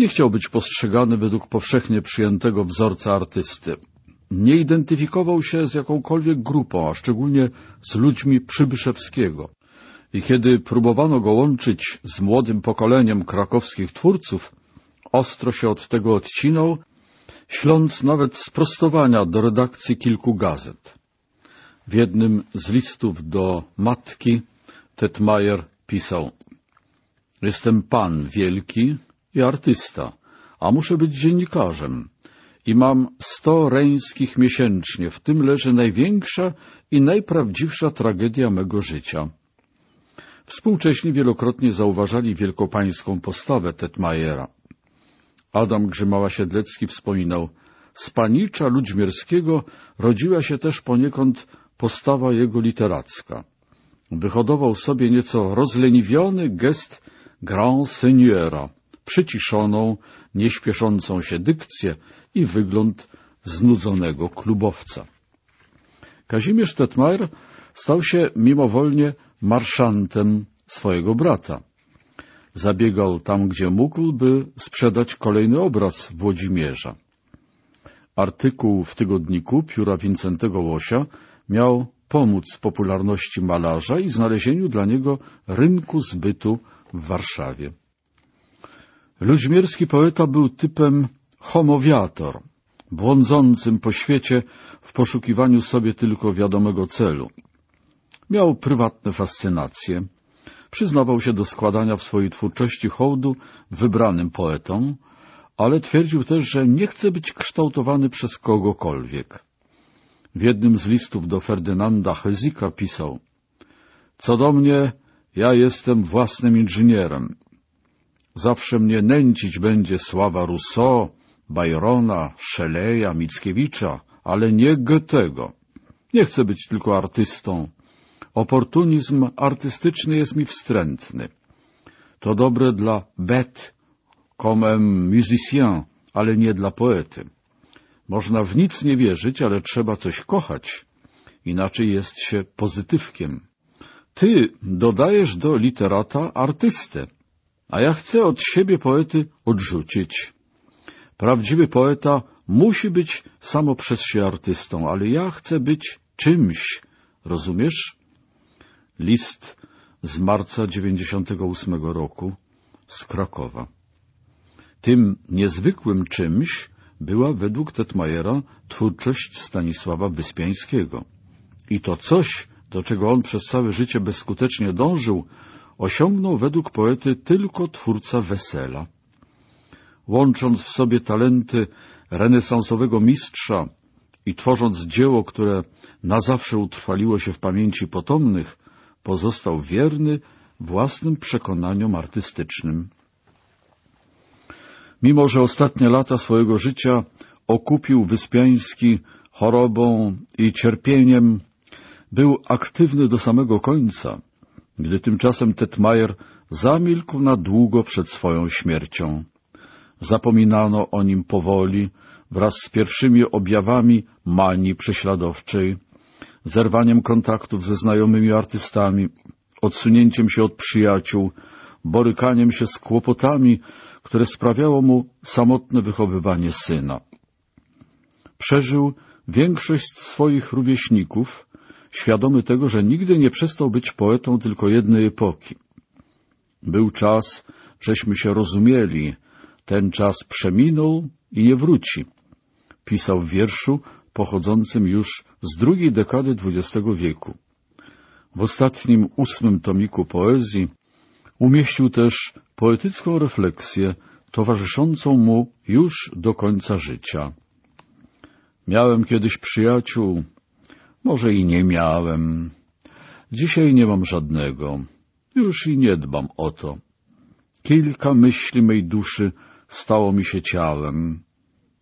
Nie chciał być postrzegany według powszechnie przyjętego wzorca artysty. Nie identyfikował się z jakąkolwiek grupą, a szczególnie z ludźmi Przybyszewskiego. I kiedy próbowano go łączyć z młodym pokoleniem krakowskich twórców, ostro się od tego odcinał, śląc nawet sprostowania do redakcji kilku gazet. W jednym z listów do matki Tetmajer pisał Jestem pan wielki i artysta, a muszę być dziennikarzem i mam sto reńskich miesięcznie, w tym leży największa i najprawdziwsza tragedia mego życia. Współcześni wielokrotnie zauważali wielkopańską postawę Tetmajera. Adam Grzymała-Siedlecki wspominał, z panicza Ludźmierskiego rodziła się też poniekąd postawa jego literacka. Wyhodował sobie nieco rozleniwiony gest grand seigneur, przyciszoną, nieśpieszącą się dykcję i wygląd znudzonego klubowca. Kazimierz Tetmajer stał się mimowolnie marszantem swojego brata. Zabiegał tam, gdzie mógł, by sprzedać kolejny obraz Włodzimierza. Artykuł w tygodniku pióra Wincentego Łosia miał pomóc popularności malarza i znalezieniu dla niego rynku zbytu w Warszawie. Ludźmierski poeta był typem homowiator, błądzącym po świecie w poszukiwaniu sobie tylko wiadomego celu. Miał prywatne fascynacje. Przyznawał się do składania w swojej twórczości hołdu wybranym poetom, ale twierdził też, że nie chce być kształtowany przez kogokolwiek. W jednym z listów do Ferdynanda Hezika pisał Co do mnie, ja jestem własnym inżynierem. Zawsze mnie nęcić będzie sława Rousseau, Byrona, Shelley'a, Mickiewicza, ale nie Goethego. Nie chcę być tylko artystą. Oportunizm artystyczny jest mi wstrętny. To dobre dla bête, comme un musicien, ale nie dla poety. Można w nic nie wierzyć, ale trzeba coś kochać, inaczej jest się pozytywkiem. Ty dodajesz do literata artystę, a ja chcę od siebie poety odrzucić. Prawdziwy poeta musi być samo przez się artystą, ale ja chcę być czymś, rozumiesz? List z marca 98 roku z Krakowa. Tym niezwykłym czymś była według Tetmajera twórczość Stanisława Wyspiańskiego. I to coś, do czego on przez całe życie bezskutecznie dążył, osiągnął według poety tylko twórca wesela. Łącząc w sobie talenty renesansowego mistrza i tworząc dzieło, które na zawsze utrwaliło się w pamięci potomnych, pozostał wierny własnym przekonaniom artystycznym. Mimo, że ostatnie lata swojego życia okupił Wyspiański chorobą i cierpieniem, był aktywny do samego końca, gdy tymczasem Tetmajer zamilkł na długo przed swoją śmiercią. Zapominano o nim powoli, wraz z pierwszymi objawami manii prześladowczej, zerwaniem kontaktów ze znajomymi artystami, odsunięciem się od przyjaciół, borykaniem się z kłopotami, które sprawiało mu samotne wychowywanie syna. Przeżył większość swoich rówieśników, świadomy tego, że nigdy nie przestał być poetą tylko jednej epoki. Był czas, żeśmy się rozumieli, ten czas przeminął i nie wróci. Pisał w wierszu pochodzącym już z drugiej dekady XX wieku. W ostatnim ósmym tomiku poezji umieścił też poetycką refleksję towarzyszącą mu już do końca życia. Miałem kiedyś przyjaciół, może i nie miałem. Dzisiaj nie mam żadnego. Już i nie dbam o to. Kilka myśli mej duszy stało mi się ciałem.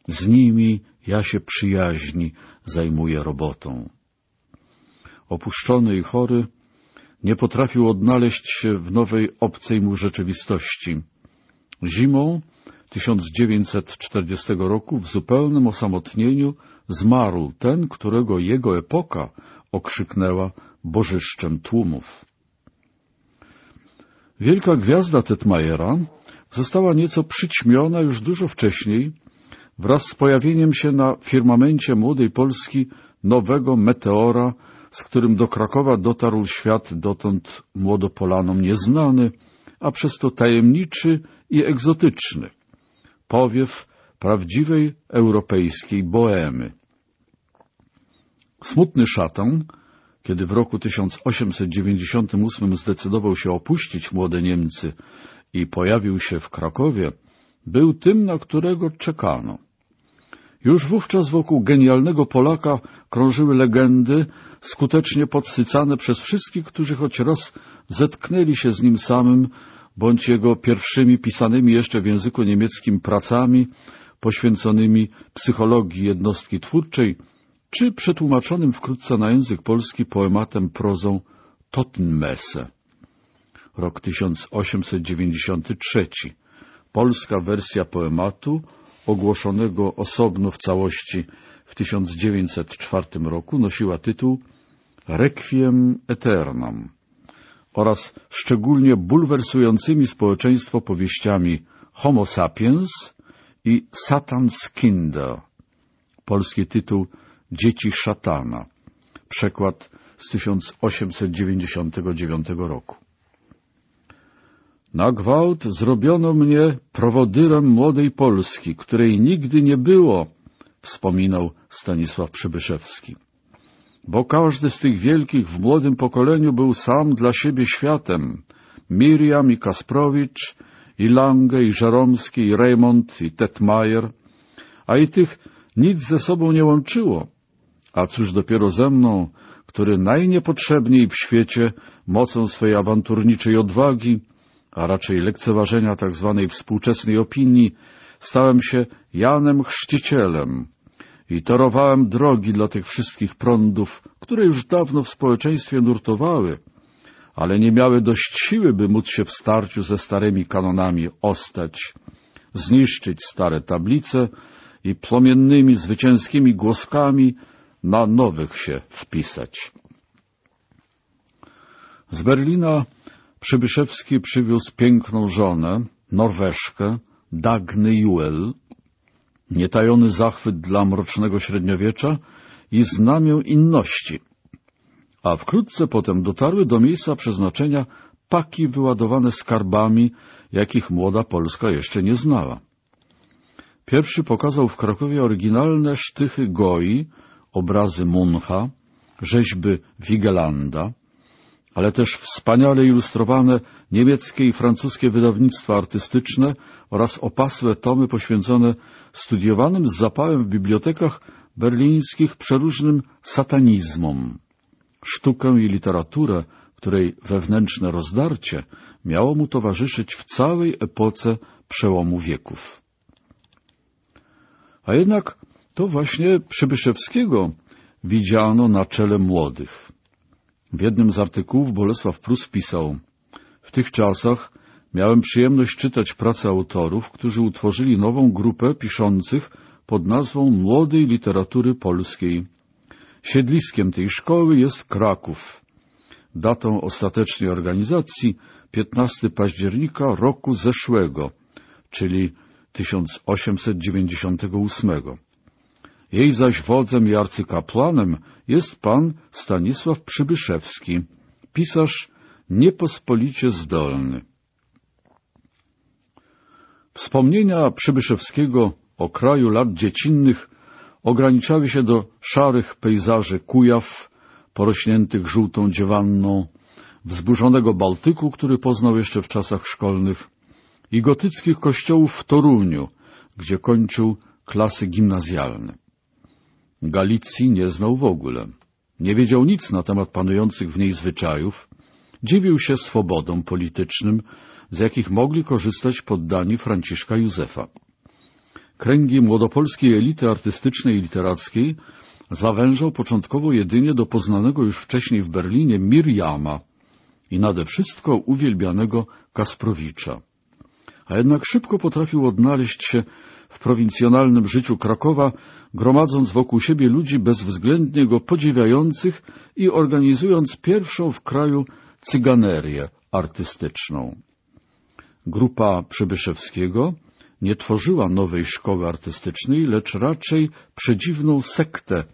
Z nimi ja się przyjaźni zajmuję robotą. Opuszczony i chory, nie potrafił odnaleźć się w nowej, obcej mu rzeczywistości. Zimą 1940 roku w zupełnym osamotnieniu zmarł ten, którego jego epoka okrzyknęła bożyszczem tłumów. Wielka gwiazda Tetmajera została nieco przyćmiona już dużo wcześniej, wraz z pojawieniem się na firmamencie młodej Polski nowego meteora, z którym do Krakowa dotarł świat dotąd młodopolanom nieznany, a przez to tajemniczy i egzotyczny. Powiew prawdziwej europejskiej boemy. Smutny szatan, kiedy w roku 1898 zdecydował się opuścić młode Niemcy i pojawił się w Krakowie, był tym, na którego czekano. Już wówczas wokół genialnego Polaka krążyły legendy, skutecznie podsycane przez wszystkich, którzy choć raz zetknęli się z nim samym, bądź jego pierwszymi pisanymi jeszcze w języku niemieckim pracami poświęconymi psychologii jednostki twórczej, czy przetłumaczonym wkrótce na język polski poematem prozą Totenmesse. Rok 1893. Polska wersja poematu ogłoszonego osobno w całości w 1904 roku nosiła tytuł Requiem Eternam oraz szczególnie bulwersującymi społeczeństwo powieściami Homo sapiens i Satan's Kinder. Polski tytuł Dzieci szatana. Przekład z 1899 roku. Na gwałt zrobiono mnie prowodyrem młodej Polski, której nigdy nie było, wspominał Stanisław Przybyszewski. Bo każdy z tych wielkich w młodym pokoleniu był sam dla siebie światem. Miriam i Kasprowicz, i Lange, i Żeromski, i Raymond, i Tetmajer, a i tych nic ze sobą nie łączyło. A cóż dopiero ze mną, który najniepotrzebniej w świecie mocą swej awanturniczej odwagi, a raczej lekceważenia tak zwanej współczesnej opinii, stałem się Janem Chrzcicielem i torowałem drogi dla tych wszystkich prądów, które już dawno w społeczeństwie nurtowały, ale nie miały dość siły, by móc się w starciu ze starymi kanonami ostać, zniszczyć stare tablice i płomiennymi, zwycięskimi głoskami na nowych się wpisać. Z Berlina Przybyszewski przywiózł piękną żonę, Norweszkę, Dagny Juel, nietajony zachwyt dla mrocznego średniowiecza i znamię inności, a wkrótce potem dotarły do miejsca przeznaczenia paki wyładowane skarbami, jakich młoda Polska jeszcze nie znała. Pierwszy pokazał w Krakowie oryginalne sztychy Goi, obrazy Muncha, rzeźby Wigelanda, ale też wspaniale ilustrowane niemieckie i francuskie wydawnictwa artystyczne oraz opasłe tomy poświęcone studiowanym z zapałem w bibliotekach berlińskich przeróżnym satanizmom. Sztukę i literaturę, której wewnętrzne rozdarcie miało mu towarzyszyć w całej epoce przełomu wieków. A jednak to właśnie Przybyszewskiego widziano na czele młodych. W jednym z artykułów Bolesław Prus pisał W tych czasach miałem przyjemność czytać prace autorów, którzy utworzyli nową grupę piszących pod nazwą Młodej Literatury Polskiej. Siedliskiem tej szkoły jest Kraków. Datą ostatecznej organizacji 15 października roku zeszłego, czyli 1898. Jej zaś wodzem i arcykapłanem jest pan Stanisław Przybyszewski, pisarz niepospolicie zdolny. Wspomnienia Przybyszewskiego o kraju lat dziecinnych ograniczały się do szarych pejzaży Kujaw, porośniętych żółtą dziewanną, wzburzonego Bałtyku, który poznał jeszcze w czasach szkolnych, i gotyckich kościołów w Toruniu, gdzie kończył klasy gimnazjalne. Galicji nie znał w ogóle. Nie wiedział nic na temat panujących w niej zwyczajów, dziwił się swobodom politycznym, z jakich mogli korzystać poddani Franciszka Józefa. Kręgi młodopolskiej elity artystycznej i literackiej zawężał początkowo jedynie do poznanego już wcześniej w Berlinie Miriama i nade wszystko uwielbianego Kasprowicza. A jednak szybko potrafił odnaleźć się w prowincjonalnym życiu Krakowa, gromadząc wokół siebie ludzi bezwzględnie go podziwiających i organizując pierwszą w kraju cyganerię artystyczną. grupa Przybyszewskiego nie tworzyła nowej szkoły artystycznej, lecz raczej przedziwną sektę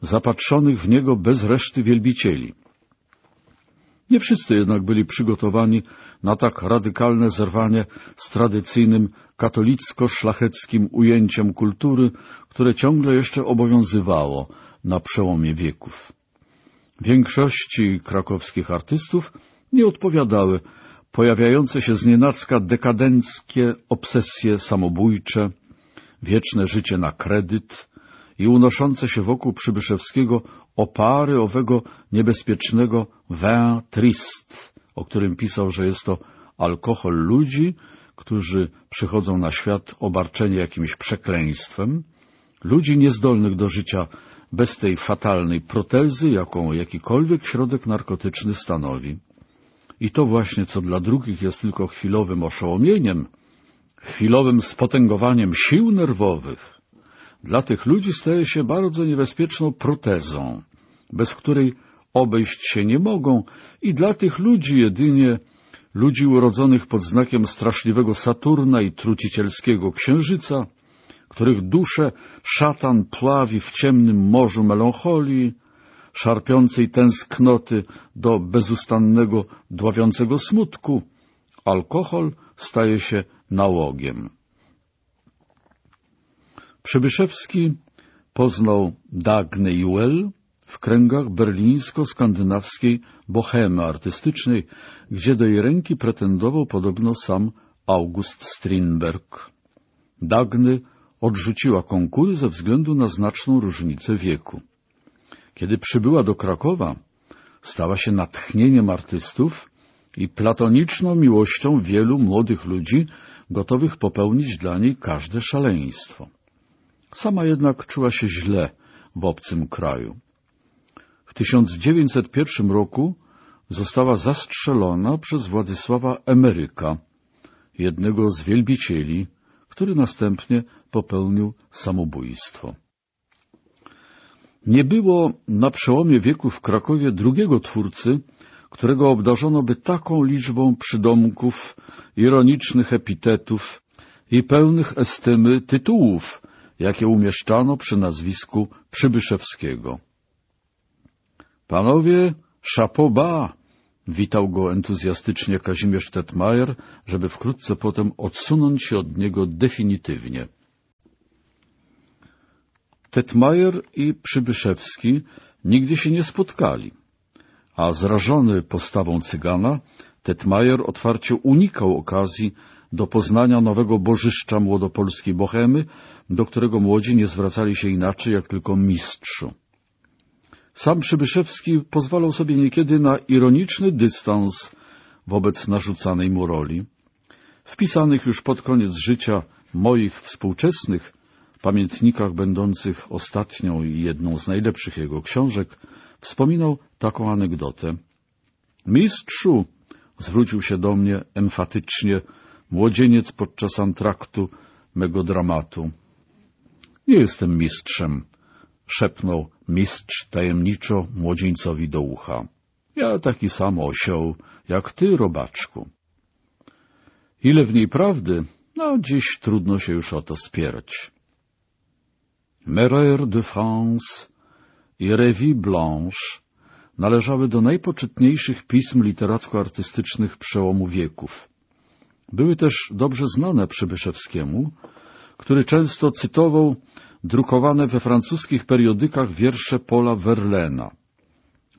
zapatrzonych w niego bez reszty wielbicieli. Nie wszyscy jednak byli przygotowani na tak radykalne zerwanie z tradycyjnym katolicko-szlacheckim ujęciem kultury, które ciągle jeszcze obowiązywało na przełomie wieków. Większości krakowskich artystów nie odpowiadały pojawiające się znienacka dekadenckie obsesje samobójcze, wieczne życie na kredyt i unoszące się wokół Przybyszewskiego opary owego niebezpiecznego vin triste, o którym pisał, że jest to alkohol ludzi, którzy przychodzą na świat obarczeni jakimś przekleństwem, ludzi niezdolnych do życia bez tej fatalnej protezy, jaką jakikolwiek środek narkotyczny stanowi. I to właśnie, co dla drugich jest tylko chwilowym oszołomieniem, chwilowym spotęgowaniem sił nerwowych, dla tych ludzi staje się bardzo niebezpieczną protezą, bez której obejść się nie mogą i dla tych ludzi jedynie ludzi urodzonych pod znakiem straszliwego Saturna i trucicielskiego Księżyca, których dusze szatan pławi w ciemnym morzu melancholii, szarpiącej tęsknoty do bezustannego, dławiącego smutku, alkohol staje się nałogiem. Przybyszewski poznał Dagnę Juel w kręgach berlińsko-skandynawskiej bohemy artystycznej, gdzie do jej ręki pretendował podobno sam August Strindberg. Dagny odrzuciła konkury ze względu na znaczną różnicę wieku. Kiedy przybyła do Krakowa, stała się natchnieniem artystów i platoniczną miłością wielu młodych ludzi, gotowych popełnić dla niej każde szaleństwo. Sama jednak czuła się źle w obcym kraju. W 1901 roku została zastrzelona przez Władysława Emeryka, jednego z wielbicieli, który następnie popełnił samobójstwo. Nie było na przełomie wieków w Krakowie drugiego twórcy, którego obdarzono by taką liczbą przydomków, ironicznych epitetów i pełnych estymy tytułów, jakie umieszczano przy nazwisku Przybyszewskiego. Panowie, szapoba! Witał go entuzjastycznie Kazimierz Tetmajer, żeby wkrótce potem odsunąć się od niego definitywnie. Tetmajer i Przybyszewski nigdy się nie spotkali, a zrażony postawą cygana, Tetmajer otwarcie unikał okazji do poznania nowego bożyszcza młodopolskiej bohemy, do którego młodzi nie zwracali się inaczej jak tylko mistrzu. Sam Przybyszewski pozwalał sobie niekiedy na ironiczny dystans wobec narzucanej mu roli. W pisanych już pod koniec życia moich współczesnych pamiętnikach będących ostatnią i jedną z najlepszych jego książek wspominał taką anegdotę. Mistrzu, zwrócił się do mnie emfatycznie młodzieniec podczas antraktu mego dramatu. Nie jestem mistrzem, szepnął mistrz tajemniczo młodzieńcowi do ucha. Ja taki sam osioł, jak ty, robaczku. Ile w niej prawdy, no dziś trudno się już o to spierać. Mereur de France i Revue Blanche należały do najpoczytniejszych pism literacko-artystycznych przełomu wieków. Były też dobrze znane Przybyszewskiemu, który często cytował drukowane we francuskich periodykach wiersze Paula Verlaina.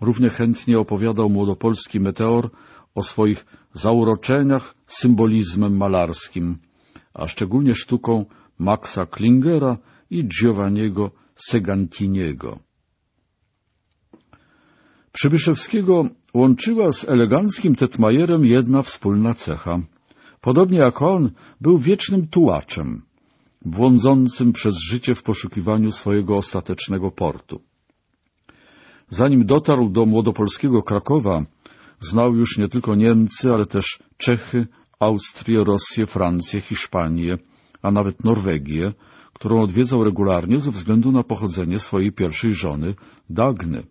Równie chętnie opowiadał młodopolski meteor o swoich zauroczeniach symbolizmem malarskim, a szczególnie sztuką Maxa Klingera i Giovanniego Segantiniego. Przybyszewskiego łączyła z eleganckim Tetmajerem jedna wspólna cecha. Podobnie jak on, był wiecznym tułaczem, błądzącym przez życie w poszukiwaniu swojego ostatecznego portu. Zanim dotarł do młodopolskiego Krakowa, znał już nie tylko Niemcy, ale też Czechy, Austrię, Rosję, Francję, Hiszpanię, a nawet Norwegię, którą odwiedzał regularnie ze względu na pochodzenie swojej pierwszej żony, Dagny.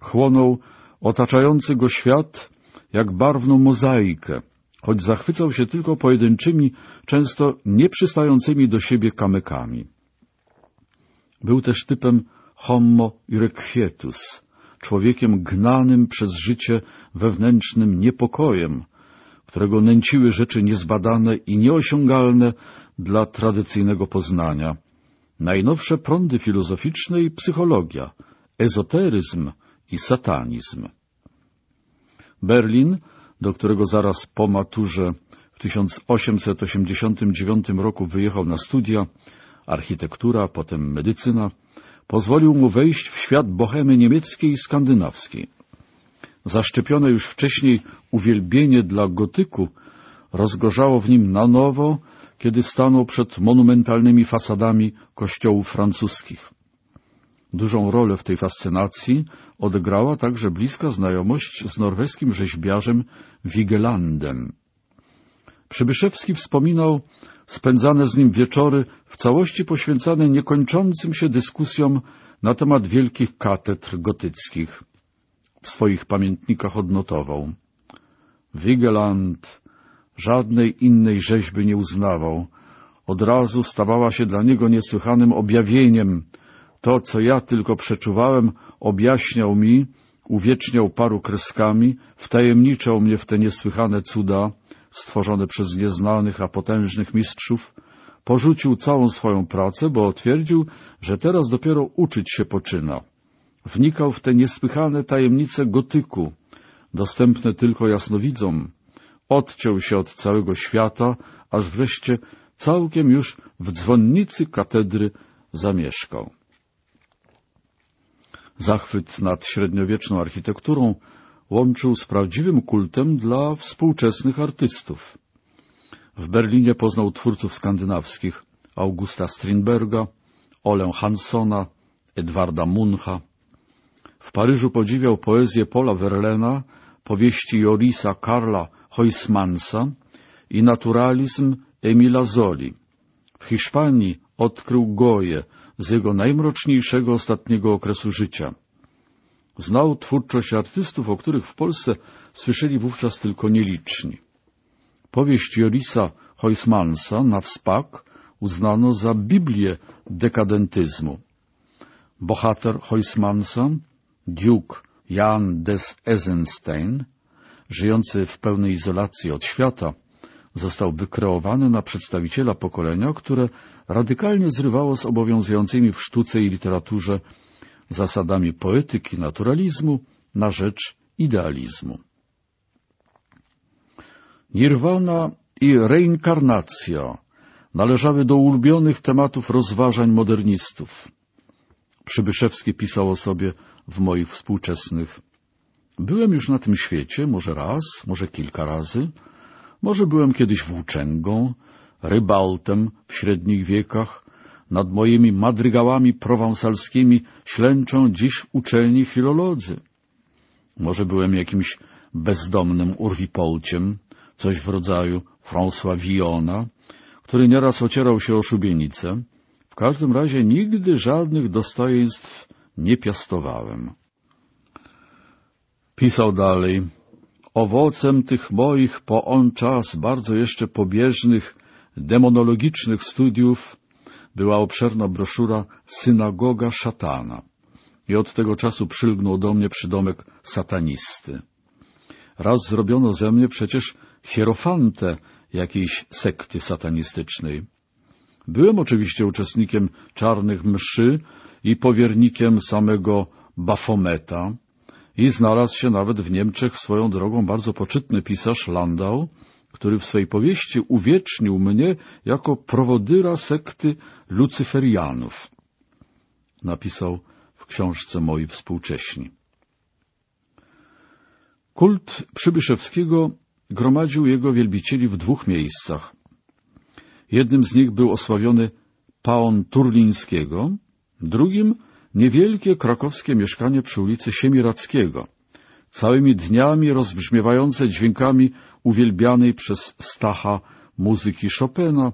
Chłonął otaczający go świat jak barwną mozaikę, choć zachwycał się tylko pojedynczymi, często nieprzystającymi do siebie kamykami. Był też typem homo irrequietus, człowiekiem gnanym przez życie wewnętrznym niepokojem, którego nęciły rzeczy niezbadane i nieosiągalne dla tradycyjnego poznania. Najnowsze prądy filozoficzne i psychologia, ezoteryzm i satanizm. Berlin, do którego zaraz po maturze w 1889 roku wyjechał na studia, architektura, potem medycyna, pozwolił mu wejść w świat bohemy niemieckiej i skandynawskiej. Zaszczepione już wcześniej uwielbienie dla gotyku rozgorzało w nim na nowo, kiedy stanął przed monumentalnymi fasadami kościołów francuskich. Dużą rolę w tej fascynacji odegrała także bliska znajomość z norweskim rzeźbiarzem Wigelandem. Przybyszewski wspominał spędzane z nim wieczory w całości poświęcane niekończącym się dyskusjom na temat wielkich katedr gotyckich. W swoich pamiętnikach odnotował. Wigeland żadnej innej rzeźby nie uznawał. Od razu stawała się dla niego niesłychanym objawieniem. To, co ja tylko przeczuwałem, objaśniał mi, uwieczniał paru kreskami, wtajemniczał mnie w te niesłychane cuda, stworzone przez nieznanych, a potężnych mistrzów, porzucił całą swoją pracę, bo twierdził, że teraz dopiero uczyć się poczyna. Wnikał w te niesłychane tajemnice gotyku, dostępne tylko jasnowidzom. Odciął się od całego świata, aż wreszcie całkiem już w dzwonnicy katedry zamieszkał. Zachwyt nad średniowieczną architekturą łączył z prawdziwym kultem dla współczesnych artystów. W Berlinie poznał twórców skandynawskich Augusta Strindberga, Olę Hansona, Edwarda Muncha. W Paryżu podziwiał poezję Paula Verlena, powieści Jorisa Karla Huysmansa i naturalizm Emila Zoli. W Hiszpanii odkrył Goje z jego najmroczniejszego ostatniego okresu życia. Znał twórczość artystów, o których w Polsce słyszeli wówczas tylko nieliczni. Powieść Jorisa Huysmansa na wspak uznano za Biblię dekadentyzmu. Bohater Huysmansa, Duke Jan des Eisenstein, żyjący w pełnej izolacji od świata, został wykreowany na przedstawiciela pokolenia, które radykalnie zrywało z obowiązującymi w sztuce i literaturze zasadami poetyki naturalizmu na rzecz idealizmu. Nirwana i reinkarnacja należały do ulubionych tematów rozważań modernistów. Przybyszewski pisał o sobie w moich współczesnych. Byłem już na tym świecie, może raz, może kilka razy, może byłem kiedyś włóczęgą, rybaltem w średnich wiekach, nad moimi madrygałami prowansalskimi ślęczą dziś uczelni filolodzy. Może byłem jakimś bezdomnym urwipolciem, coś w rodzaju François Villona, który nieraz ocierał się o szubienicę. W każdym razie nigdy żadnych dostojeństw nie piastowałem. Pisał dalej. Owocem tych moich po on czas bardzo jeszcze pobieżnych, demonologicznych studiów była obszerna broszura Synagoga Szatana i od tego czasu przylgnął do mnie przydomek satanisty. Raz zrobiono ze mnie przecież hierofantę jakiejś sekty satanistycznej. Byłem oczywiście uczestnikiem czarnych mszy i powiernikiem samego Bafometa i znalazł się nawet w Niemczech swoją drogą bardzo poczytny pisarz Landau, który w swej powieści uwiecznił mnie jako prowodyra sekty lucyferianów. Napisał w książce Moi Współcześni. Kult Przybyszewskiego gromadził jego wielbicieli w dwóch miejscach. Jednym z nich był osławiony Paon Turlińskiego, drugim niewielkie krakowskie mieszkanie przy ulicy Siemirackiego, całymi dniami rozbrzmiewające dźwiękami uwielbianej przez Stacha muzyki Chopina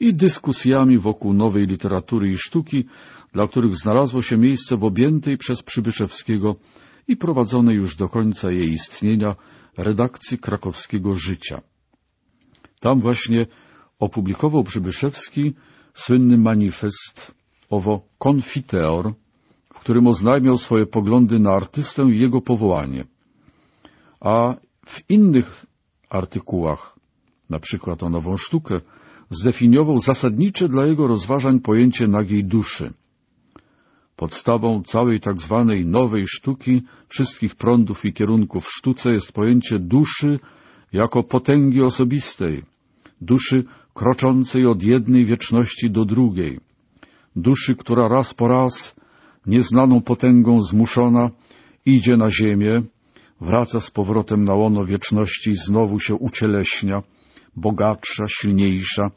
i dyskusjami wokół nowej literatury i sztuki, dla których znalazło się miejsce w objętej przez Przybyszewskiego i prowadzonej już do końca jej istnienia redakcji krakowskiego życia. Tam właśnie opublikował Przybyszewski słynny manifest owo Confiteor, w którym oznajmiał swoje poglądy na artystę i jego powołanie. A w innych artykułach, na przykład o nową sztukę, zdefiniował zasadnicze dla jego rozważań pojęcie nagiej duszy. Podstawą całej tak zwanej nowej sztuki, wszystkich prądów i kierunków w sztuce jest pojęcie duszy jako potęgi osobistej, duszy kroczącej od jednej wieczności do drugiej, duszy, która raz po raz, nieznaną potęgą zmuszona, idzie na ziemię, wraca z powrotem na łono wieczności i znowu się ucieleśnia, bogatsza, silniejsza,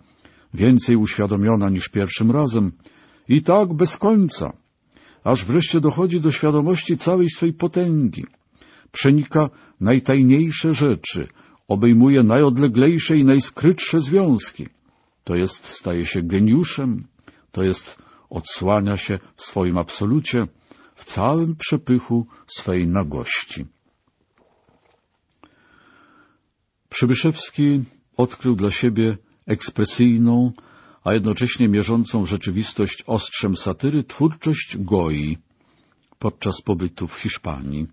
więcej uświadomiona niż pierwszym razem i tak bez końca, aż wreszcie dochodzi do świadomości całej swej potęgi, przenika najtajniejsze rzeczy, obejmuje najodleglejsze i najskrytsze związki. To jest staje się geniuszem, to jest odsłania się w swoim absolucie, w całym przepychu swej nagości. Przybyszewski odkrył dla siebie ekspresyjną, a jednocześnie mierzącą w rzeczywistość ostrzem satyry twórczość Goi podczas pobytu w Hiszpanii.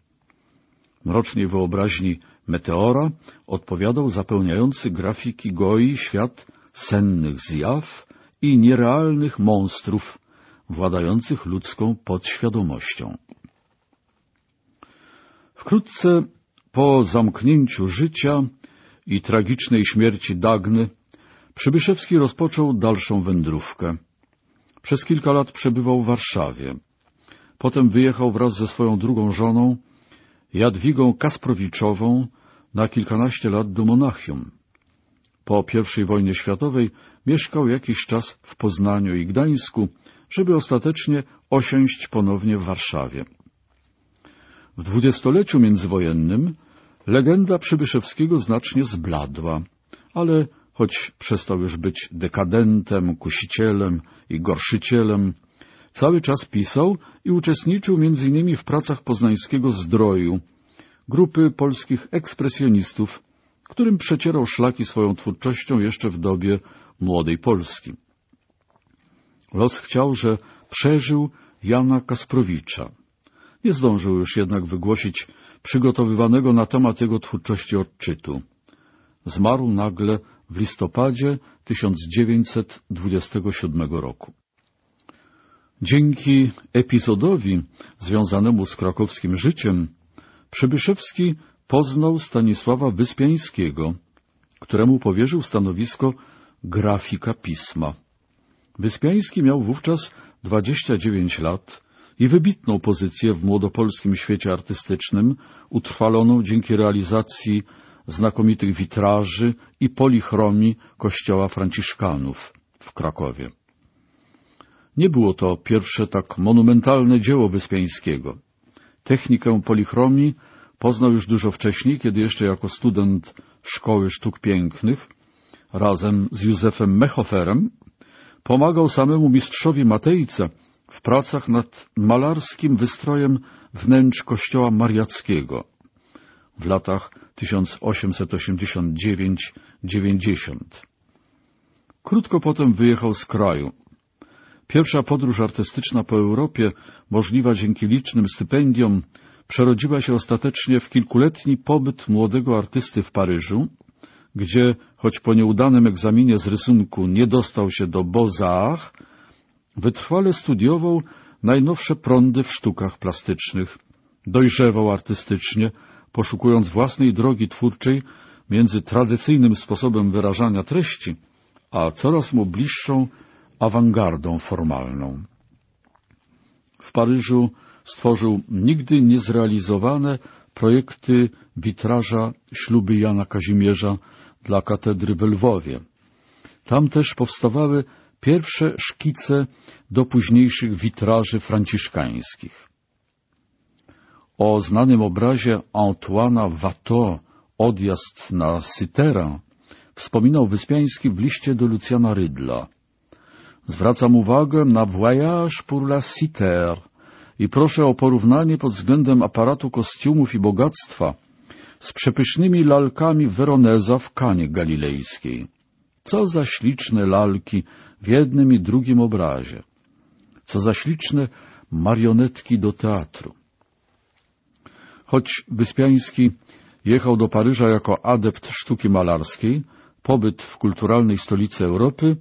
Mrocznej wyobraźni Meteora odpowiadał zapełniający grafiki Goi świat sennych zjaw i nierealnych monstrów władających ludzką podświadomością. Wkrótce po zamknięciu życia i tragicznej śmierci Dagny Przybyszewski rozpoczął dalszą wędrówkę. Przez kilka lat przebywał w Warszawie. Potem wyjechał wraz ze swoją drugą żoną, Jadwigą Kasprowiczową, na kilkanaście lat do Monachium. Po I wojnie światowej mieszkał jakiś czas w Poznaniu i Gdańsku, żeby ostatecznie osiąść ponownie w Warszawie. W dwudziestoleciu międzywojennym legenda Przybyszewskiego znacznie zbladła, ale choć przestał już być dekadentem, kusicielem i gorszycielem, cały czas pisał i uczestniczył m.in. w pracach poznańskiego Zdroju, grupy polskich ekspresjonistów, którym przecierał szlaki swoją twórczością jeszcze w dobie młodej Polski. Los chciał, że przeżył Jana Kasprowicza. Nie zdążył już jednak wygłosić przygotowywanego na temat jego twórczości odczytu. Zmarł nagle w listopadzie 1927 roku. Dzięki epizodowi związanemu z krakowskim życiem Przybyszewski poznał Stanisława Wyspiańskiego, któremu powierzył stanowisko grafika pisma. Wyspiański miał wówczas 29 lat i wybitną pozycję w młodopolskim świecie artystycznym, utrwaloną dzięki realizacji znakomitych witraży i polichromii kościoła franciszkanów w Krakowie. Nie było to pierwsze tak monumentalne dzieło Wyspiańskiego. Technikę polichromii poznał już dużo wcześniej, kiedy jeszcze jako student Szkoły Sztuk Pięknych razem z Józefem Mechoferem pomagał samemu mistrzowi Matejce w pracach nad malarskim wystrojem wnętrz kościoła mariackiego w latach 1889-90. Krótko potem wyjechał z kraju. Pierwsza podróż artystyczna po Europie, możliwa dzięki licznym stypendiom, przerodziła się ostatecznie w kilkuletni pobyt młodego artysty w Paryżu, gdzie, choć po nieudanym egzaminie z rysunku nie dostał się do Beaux-Arts, wytrwale studiował najnowsze prądy w sztukach plastycznych, dojrzewał artystycznie, poszukując własnej drogi twórczej między tradycyjnym sposobem wyrażania treści, a coraz mu bliższą awangardą formalną. W Paryżu stworzył nigdy niezrealizowane projekty witraża śluby Jana Kazimierza dla katedry w Lwowie. Tam też powstawały pierwsze szkice do późniejszych witraży franciszkańskich. O znanym obrazie Antoana Watteau Odjazd na Cytera wspominał Wyspiański w liście do Lucjana Rydla. Zwracam uwagę na Voyage pour la Citer i proszę o porównanie pod względem aparatu kostiumów i bogactwa z przepysznymi lalkami Veroneza w Kanie Galilejskiej. Co za śliczne lalki w jednym i drugim obrazie. Co za śliczne marionetki do teatru. Choć Wyspiański jechał do Paryża jako adept sztuki malarskiej, pobyt w kulturalnej stolicy Europy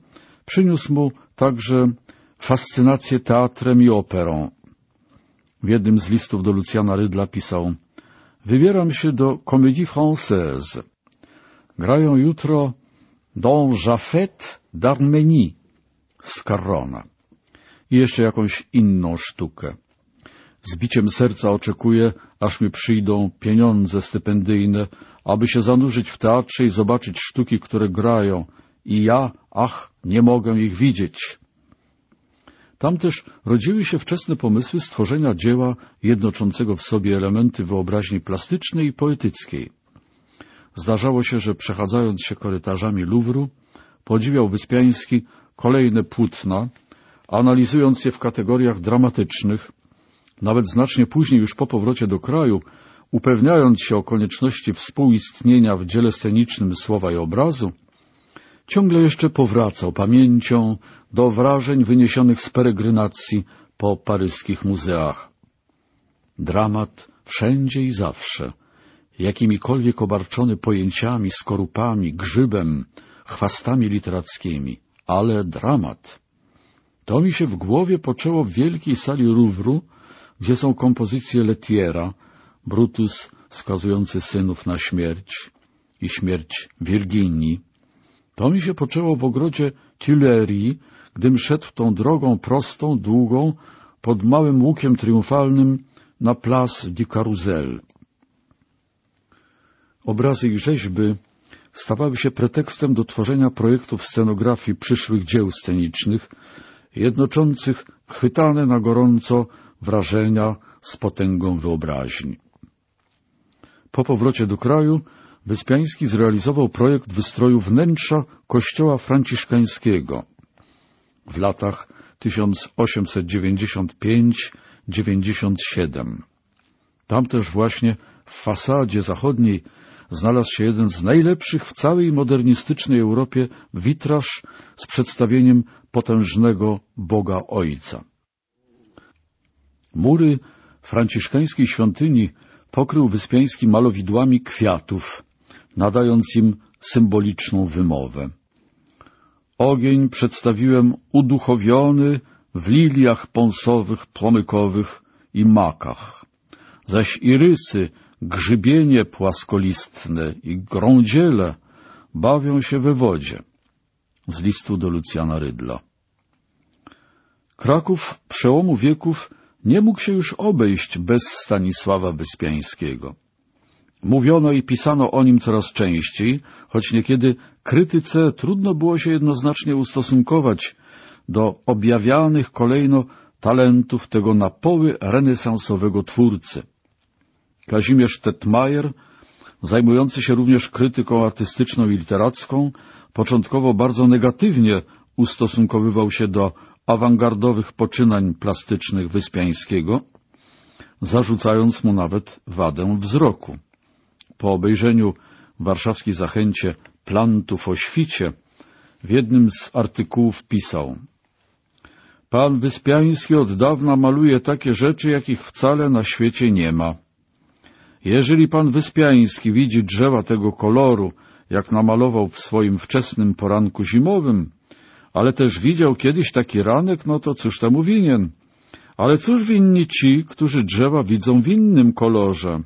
przyniósł mu także fascynację teatrem i operą. W jednym z listów do Lucjana Rydla pisał Wybieram się do Comédie Française. Grają jutro Don Jaffet d'Arménie z Carrona i jeszcze jakąś inną sztukę. Z biciem serca oczekuję, aż mi przyjdą pieniądze stypendyjne, aby się zanurzyć w teatrze i zobaczyć sztuki, które grają. I ja, ach, nie mogę ich widzieć. Tam też rodziły się wczesne pomysły stworzenia dzieła jednoczącego w sobie elementy wyobraźni plastycznej i poetyckiej. Zdarzało się, że przechadzając się korytarzami Luwru, podziwiał Wyspiański kolejne płótna, analizując je w kategoriach dramatycznych, nawet znacznie później już po powrocie do kraju, upewniając się o konieczności współistnienia w dziele scenicznym słowa i obrazu, ciągle jeszcze powracał pamięcią do wrażeń wyniesionych z peregrynacji po paryskich muzeach. Dramat wszędzie i zawsze, jakimikolwiek obarczony pojęciami, skorupami, grzybem, chwastami literackimi, ale dramat. To mi się w głowie poczęło w wielkiej sali Rouvru, gdzie są kompozycje Letiera, Brutus skazujący synów na śmierć i śmierć Virginii. To mi się poczęło w ogrodzie Tuileries, gdym szedł tą drogą prostą, długą, pod małym łukiem triumfalnym na Place du Carrousel. Obrazy i rzeźby stawały się pretekstem do tworzenia projektów scenografii przyszłych dzieł scenicznych, jednoczących chwytane na gorąco wrażenia z potęgą wyobraźni. Po powrocie do kraju Wyspiański zrealizował projekt wystroju wnętrza kościoła franciszkańskiego w latach 1895-97. Tam też właśnie w fasadzie zachodniej znalazł się jeden z najlepszych w całej modernistycznej Europie witraż z przedstawieniem potężnego Boga Ojca. Mury franciszkańskiej świątyni pokrył Wyspiański malowidłami kwiatów, nadając im symboliczną wymowę. Ogień przedstawiłem uduchowiony w liliach pąsowych, plomykowych i makach, zaś irysy, grzybienie płaskolistne i grądziele bawią się we wodzie. Z listu do Lucjana Rydla. Kraków przełomu wieków nie mógł się już obejść bez Stanisława Wyspiańskiego. Mówiono i pisano o nim coraz częściej, choć niekiedy krytyce trudno było się jednoznacznie ustosunkować do objawianych kolejno talentów tego na poły renesansowego twórcy. Kazimierz Tetmajer, zajmujący się również krytyką artystyczną i literacką, początkowo bardzo negatywnie ustosunkowywał się do awangardowych poczynań plastycznych Wyspiańskiego, zarzucając mu nawet wadę wzroku. Po obejrzeniu w warszawskiej zachęcie plantów o świcie w jednym z artykułów pisał Pan Wyspiański od dawna maluje takie rzeczy, jakich wcale na świecie nie ma. Jeżeli pan Wyspiański widzi drzewa tego koloru, jak namalował w swoim wczesnym poranku zimowym, ale też widział kiedyś taki ranek, no to cóż temu winien? Ale cóż winni ci, którzy drzewa widzą w innym kolorze?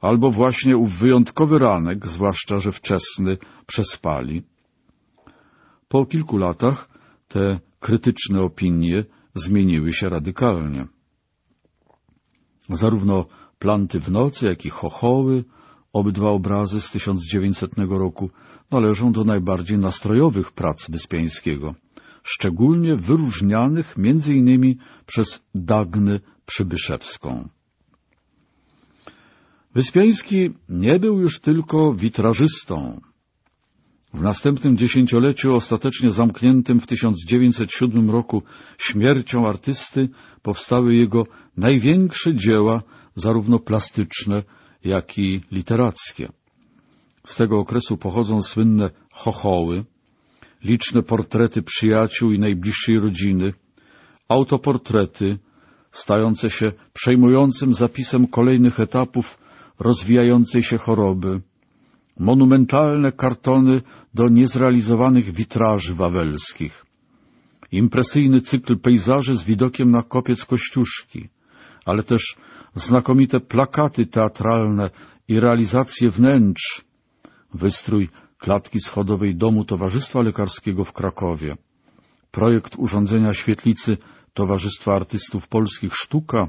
Albo właśnie ów wyjątkowy ranek, zwłaszcza, że wczesny, przespali? Po kilku latach te krytyczne opinie zmieniły się radykalnie. Zarówno planty w nocy, jak i chochoły, obydwa obrazy z 1900 roku, należą do najbardziej nastrojowych prac Wyspiańskiego, szczególnie wyróżnianych innymi przez Dagnę Przybyszewską. Wyspiański nie był już tylko witrażystą. W następnym dziesięcioleciu, ostatecznie zamkniętym w 1907 roku śmiercią artysty, powstały jego największe dzieła, zarówno plastyczne, jak i literackie. Z tego okresu pochodzą słynne chochoły, liczne portrety przyjaciół i najbliższej rodziny, autoportrety stające się przejmującym zapisem kolejnych etapów rozwijającej się choroby, monumentalne kartony do niezrealizowanych witraży wawelskich, impresyjny cykl pejzaży z widokiem na kopiec Kościuszki, ale też znakomite plakaty teatralne i realizacje wnętrz, wystrój klatki schodowej Domu Towarzystwa Lekarskiego w Krakowie, projekt urządzenia świetlicy Towarzystwa Artystów Polskich Sztuka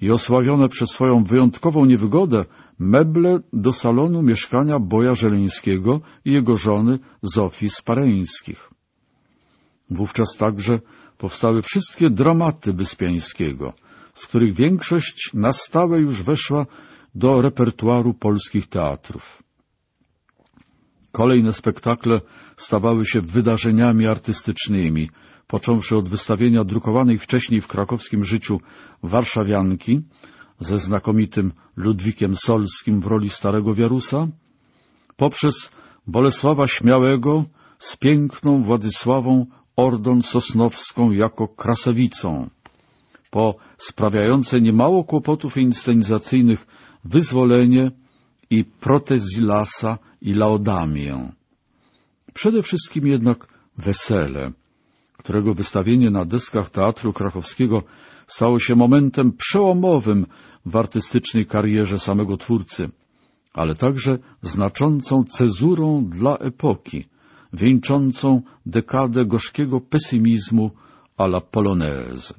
i osławione przez swoją wyjątkową niewygodę meble do salonu mieszkania Boja Żeleńskiego i jego żony Zofii Spareńskich. Wówczas także powstały wszystkie dramaty Wyspiańskiego, z których większość na stałe już weszła do repertuaru polskich teatrów. Kolejne spektakle stawały się wydarzeniami artystycznymi, począwszy od wystawienia drukowanej wcześniej w krakowskim życiu Warszawianki ze znakomitym Ludwikiem Solskim w roli starego Wiarusa, poprzez Bolesława Śmiałego z piękną Władysławą Ordon Sosnowską jako krasowicą, po sprawiające niemało kłopotów inscenizacyjnych Wyzwolenie i Protezilasa i Laodamię. Przede wszystkim jednak Wesele, którego wystawienie na deskach Teatru Krakowskiego stało się momentem przełomowym w artystycznej karierze samego twórcy, ale także znaczącą cezurą dla epoki, wieńczącą dekadę gorzkiego pesymizmu a la polonaise.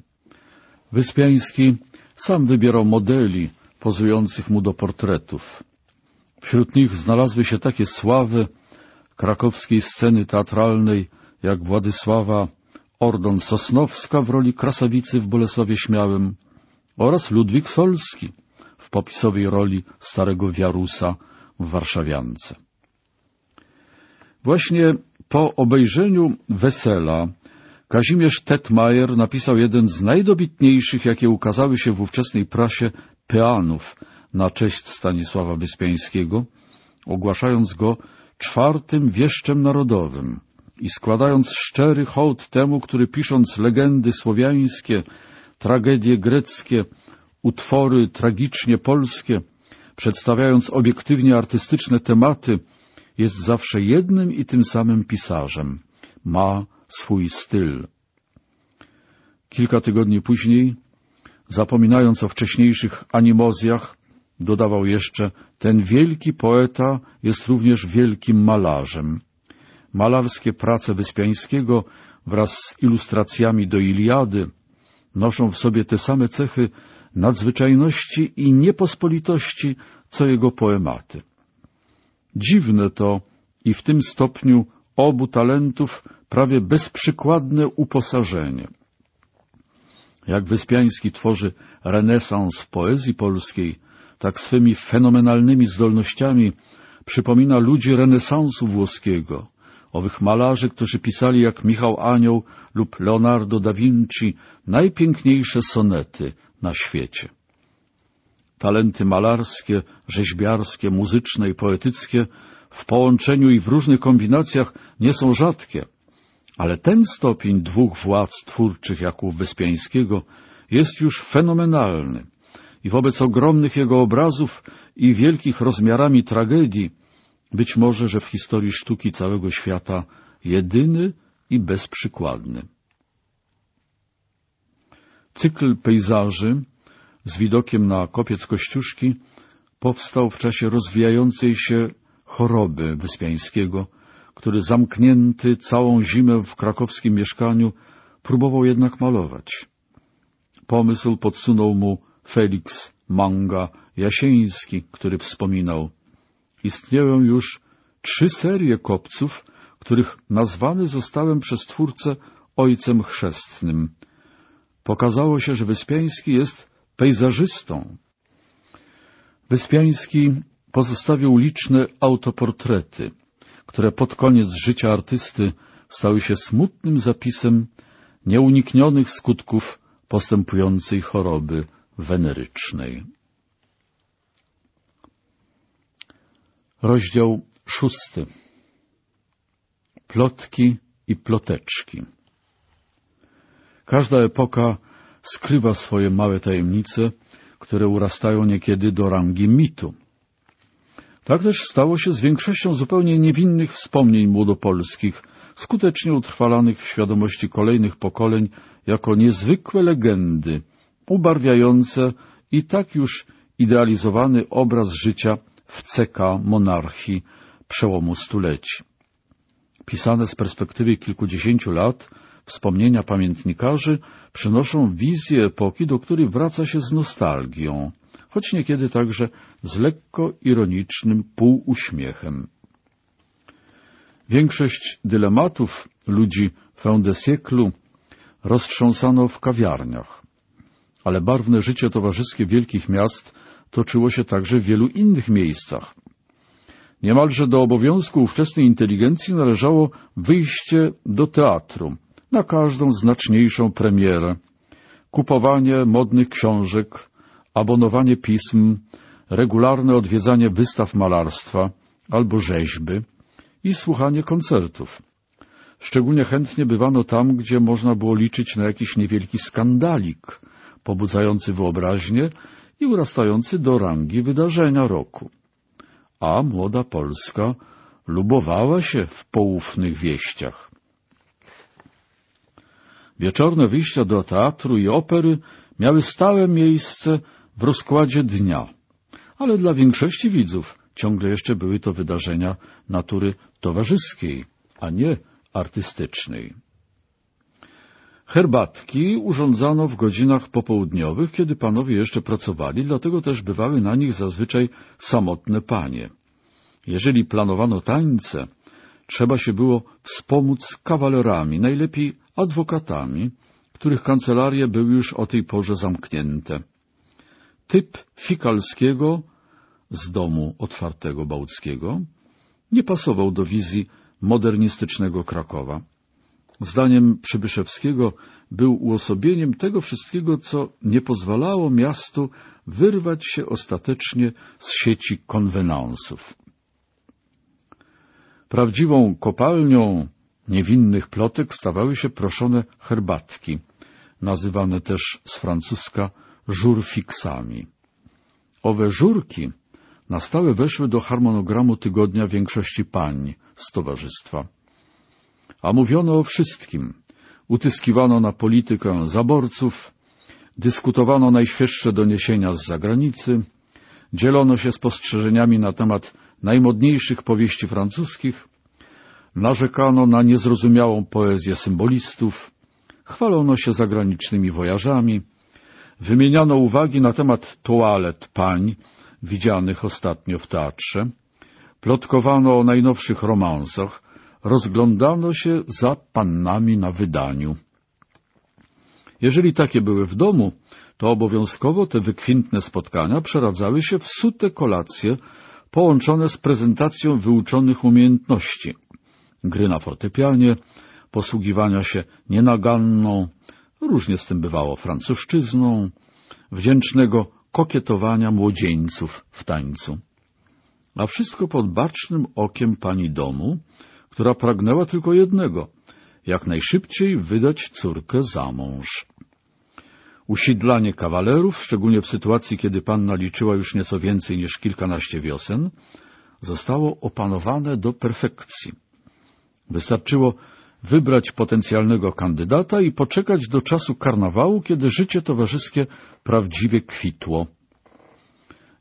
Wyspiański sam wybierał modeli pozujących mu do portretów. Wśród nich znalazły się takie sławy krakowskiej sceny teatralnej jak Władysława Ordon Sosnowska w roli krasawicy w Bolesławie Śmiałym oraz Ludwik Solski w popisowej roli starego Wiarusa w Warszawiance. Właśnie po obejrzeniu Wesela Kazimierz Tetmajer napisał jeden z najdobitniejszych, jakie ukazały się w ówczesnej prasie, peanów na cześć Stanisława Wyspiańskiego, ogłaszając go czwartym wieszczem narodowym i składając szczery hołd temu, który pisząc legendy słowiańskie, tragedie greckie, utwory tragicznie polskie, przedstawiając obiektywnie artystyczne tematy, jest zawsze jednym i tym samym pisarzem. Ma swój styl. Kilka tygodni później, zapominając o wcześniejszych animozjach, dodawał jeszcze, ten wielki poeta jest również wielkim malarzem. Malarskie prace Wyspiańskiego wraz z ilustracjami do Iliady noszą w sobie te same cechy nadzwyczajności i niepospolitości, co jego poematy. Dziwne to i w tym stopniu obu talentów prawie bezprzykładne uposażenie. Jak Wyspiański tworzy renesans poezji polskiej, tak swymi fenomenalnymi zdolnościami przypomina ludzi renesansu włoskiego, owych malarzy, którzy pisali jak Michał Anioł lub Leonardo da Vinci najpiękniejsze sonety na świecie. Talenty malarskie, rzeźbiarskie, muzyczne i poetyckie w połączeniu i w różnych kombinacjach nie są rzadkie, ale ten stopień dwóch władz twórczych Jakub Wyspiańskiego jest już fenomenalny i wobec ogromnych jego obrazów i wielkich rozmiarami tragedii, być może, że w historii sztuki całego świata jedyny i bezprzykładny. Cykl pejzaży z widokiem na kopiec Kościuszki powstał w czasie rozwijającej się choroby Wyspiańskiego, który zamknięty całą zimę w krakowskim mieszkaniu próbował jednak malować. Pomysł podsunął mu Felix Manga Jasieński, który wspominał Istnieją już trzy serie kopców, których nazwany zostałem przez twórcę ojcem chrzestnym. Pokazało się, że Wyspiański jest pejzażystą. Wyspiański pozostawił liczne autoportrety, które pod koniec życia artysty stały się smutnym zapisem nieuniknionych skutków postępującej choroby wenerycznej. Rozdział szósty plotki i ploteczki. Każda epoka skrywa swoje małe tajemnice, które urastają niekiedy do rangi mitu. Tak też stało się z większością zupełnie niewinnych wspomnień młodopolskich, skutecznie utrwalanych w świadomości kolejnych pokoleń jako niezwykłe legendy, ubarwiające i tak już idealizowany obraz życia w CK monarchii przełomu stuleci. Pisane z perspektywy kilkudziesięciu lat, wspomnienia pamiętnikarzy przynoszą wizję epoki, do której wraca się z nostalgią, choć niekiedy także z lekko ironicznym półuśmiechem. Większość dylematów ludzi fin de siècle roztrząsano w kawiarniach, ale barwne życie towarzyskie wielkich miast toczyło się także w wielu innych miejscach. Niemalże do obowiązku ówczesnej inteligencji należało wyjście do teatru na każdą znaczniejszą premierę, kupowanie modnych książek, abonowanie pism, regularne odwiedzanie wystaw malarstwa albo rzeźby i słuchanie koncertów. Szczególnie chętnie bywano tam, gdzie można było liczyć na jakiś niewielki skandalik, pobudzający wyobraźnię i urastający do rangi wydarzenia roku. A młoda Polska lubowała się w poufnych wieściach. Wieczorne wyjścia do teatru i opery miały stałe miejsce w rozkładzie dnia, ale dla większości widzów ciągle jeszcze były to wydarzenia natury towarzyskiej, a nie artystycznej. Herbatki urządzano w godzinach popołudniowych, kiedy panowie jeszcze pracowali, dlatego też bywały na nich zazwyczaj samotne panie. Jeżeli planowano tańce, trzeba się było wspomóc kawalerami, najlepiej adwokatami, których kancelarie były już o tej porze zamknięte. Typ Fikalskiego z domu otwartego Bałckiego nie pasował do wizji modernistycznego Krakowa. Zdaniem Przybyszewskiego był uosobieniem tego wszystkiego, co nie pozwalało miastu wyrwać się ostatecznie z sieci konwenansów. Prawdziwą kopalnią niewinnych plotek stawały się proszone herbatki, nazywane też z francuska żurfiksami. Owe żurki na stałe weszły do harmonogramu tygodnia większości pań z towarzystwa. A mówiono o wszystkim. Utyskiwano na politykę zaborców, dyskutowano najświeższe doniesienia z zagranicy, dzielono się spostrzeżeniami na temat najmodniejszych powieści francuskich, narzekano na niezrozumiałą poezję symbolistów, chwalono się zagranicznymi wojażami, wymieniano uwagi na temat toalet pań widzianych ostatnio w teatrze, plotkowano o najnowszych romansach, rozglądano się za pannami na wydaniu. Jeżeli takie były w domu, to obowiązkowo te wykwintne spotkania przeradzały się w sute kolacje połączone z prezentacją wyuczonych umiejętności, gry na fortepianie, posługiwania się nienaganną, różnie z tym bywało francuszczyzną, wdzięcznego kokietowania młodzieńców w tańcu. A wszystko pod bacznym okiem pani domu, która pragnęła tylko jednego — jak najszybciej wydać córkę za mąż. Usidlanie kawalerów, szczególnie w sytuacji, kiedy panna liczyła już nieco więcej niż kilkanaście wiosen, zostało opanowane do perfekcji. Wystarczyło wybrać potencjalnego kandydata i poczekać do czasu karnawału, kiedy życie towarzyskie prawdziwie kwitło.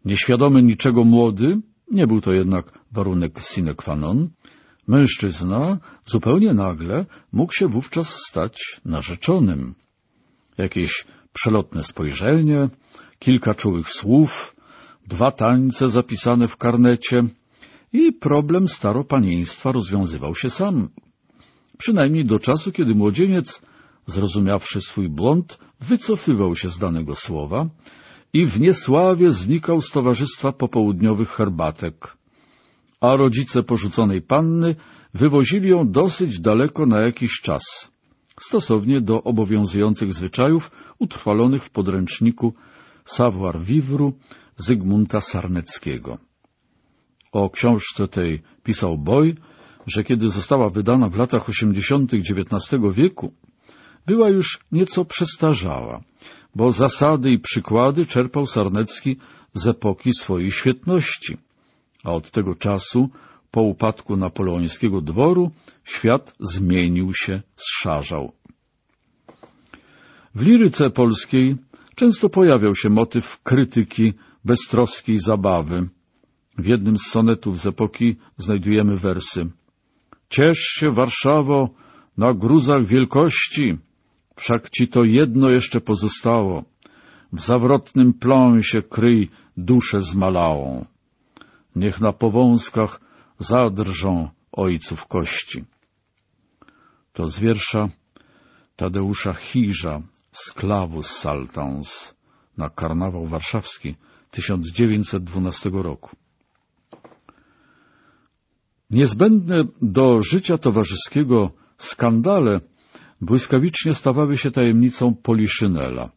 Nieświadomy niczego młody, nie był to jednak warunek sine qua non, mężczyzna zupełnie nagle mógł się wówczas stać narzeczonym. Jakieś przelotne spojrzenie, kilka czułych słów, dwa tańce zapisane w karnecie i problem staropanieństwa rozwiązywał się sam przynajmniej do czasu, kiedy młodzieniec, zrozumiawszy swój błąd, wycofywał się z danego słowa i w niesławie znikał z towarzystwa popołudniowych herbatek, a rodzice porzuconej panny wywozili ją dosyć daleko na jakiś czas, stosownie do obowiązujących zwyczajów utrwalonych w podręczniku Savoir Vivre Zygmunta Sarneckiego. O książce tej pisał Boj że kiedy została wydana w latach 80. XIX wieku, była już nieco przestarzała, bo zasady i przykłady czerpał Sarnecki z epoki swojej świetności, a od tego czasu, po upadku napoleońskiego dworu, świat zmienił się, zszarzał. W liryce polskiej często pojawiał się motyw krytyki beztroskiej zabawy. W jednym z sonetów z epoki znajdujemy wersy Ciesz się, Warszawo, na gruzach wielkości, wszak ci to jedno jeszcze pozostało. W zawrotnym pląsie kryj duszę zmalałą. Niech na powązkach zadrżą ojców kości. To z wiersza Tadeusza Chirza z Klavus Saltans na karnawał warszawski 1912 roku. Niezbędne do życia towarzyskiego skandale błyskawicznie stawały się tajemnicą Poliszynela.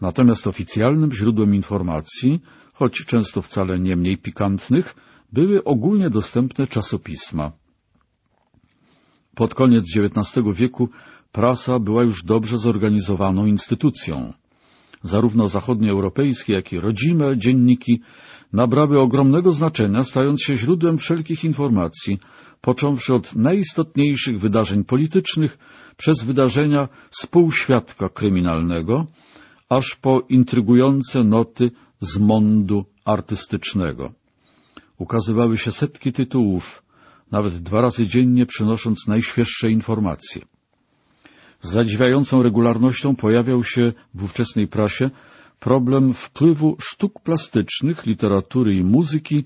Natomiast oficjalnym źródłem informacji, choć często wcale nie mniej pikantnych, były ogólnie dostępne czasopisma. Pod koniec XIX wieku prasa była już dobrze zorganizowaną instytucją. Zarówno zachodnioeuropejskie, jak i rodzime dzienniki nabrały ogromnego znaczenia, stając się źródłem wszelkich informacji, począwszy od najistotniejszych wydarzeń politycznych przez wydarzenia spółświadka kryminalnego, aż po intrygujące noty z mondu artystycznego. Ukazywały się setki tytułów, nawet dwa razy dziennie przynosząc najświeższe informacje. Z zadziwiającą regularnością pojawiał się w ówczesnej prasie problem wpływu sztuk plastycznych, literatury i muzyki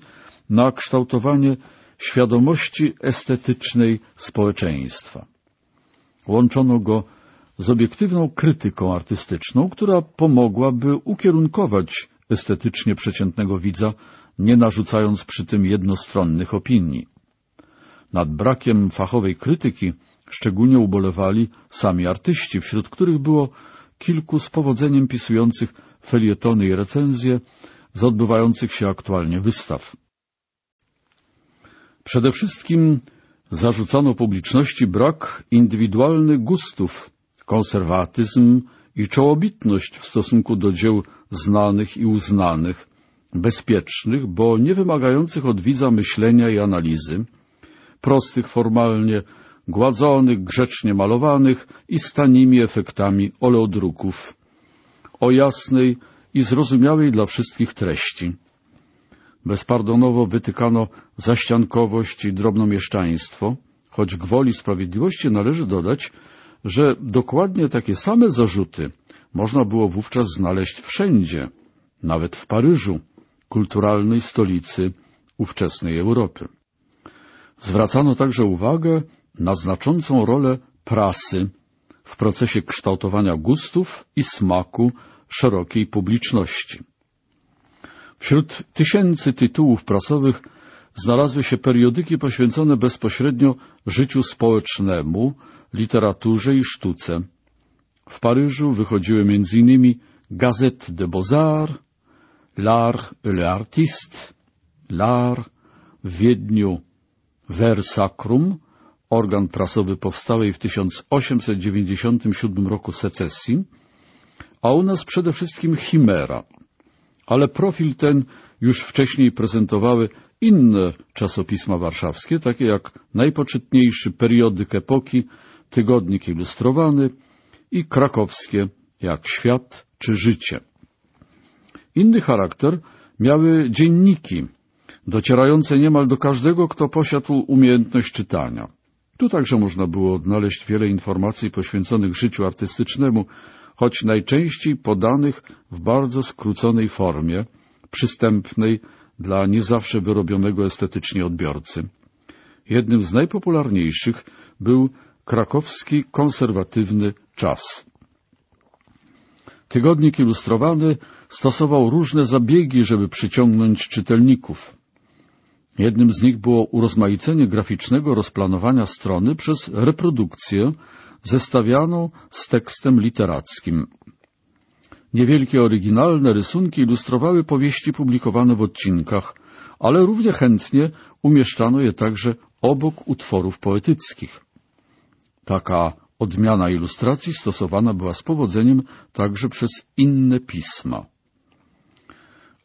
na kształtowanie świadomości estetycznej społeczeństwa. Łączono go z obiektywną krytyką artystyczną, która pomogłaby ukierunkować estetycznie przeciętnego widza, nie narzucając przy tym jednostronnych opinii. Nad brakiem fachowej krytyki szczególnie ubolewali sami artyści, wśród których było kilku z powodzeniem pisujących felietony i recenzje z odbywających się aktualnie wystaw. Przede wszystkim zarzucano publiczności brak indywidualnych gustów, konserwatyzm i czołobitność w stosunku do dzieł znanych i uznanych, bezpiecznych, bo nie wymagających od widza myślenia i analizy, prostych formalnie, gładzonych, grzecznie malowanych i z tanimi efektami oleodruków, o jasnej i zrozumiałej dla wszystkich treści. Bezpardonowo wytykano zaściankowość i drobnomieszczaństwo, choć gwoli sprawiedliwości należy dodać, że dokładnie takie same zarzuty można było wówczas znaleźć wszędzie, nawet w Paryżu, kulturalnej stolicy ówczesnej Europy. Zwracano także uwagę na znaczącą rolę prasy w procesie kształtowania gustów i smaku szerokiej publiczności. Wśród tysięcy tytułów prasowych znalazły się periodyki poświęcone bezpośrednio życiu społecznemu, literaturze i sztuce. W Paryżu wychodziły m.in. Gazette de Beaux-Arts, L'Art et l'Artiste, L'Art, w Wiedniu Versacrum, organ prasowy powstałej w 1897 roku secesji, a u nas przede wszystkim Chimera. Ale profil ten już wcześniej prezentowały inne czasopisma warszawskie, takie jak najpoczytniejszy periodyk epoki, tygodnik ilustrowany i krakowskie jak Świat czy Życie. Inny charakter miały dzienniki, docierające niemal do każdego, kto posiadł umiejętność czytania. Tu także można było odnaleźć wiele informacji poświęconych życiu artystycznemu, choć najczęściej podanych w bardzo skróconej formie, przystępnej dla nie zawsze wyrobionego estetycznie odbiorcy. Jednym z najpopularniejszych był krakowski konserwatywny czas. Tygodnik ilustrowany stosował różne zabiegi, żeby przyciągnąć czytelników. Jednym z nich było urozmaicenie graficznego rozplanowania strony przez reprodukcję zestawianą z tekstem literackim. Niewielkie oryginalne rysunki ilustrowały powieści publikowane w odcinkach, ale równie chętnie umieszczano je także obok utworów poetyckich. Taka odmiana ilustracji stosowana była z powodzeniem także przez inne pisma.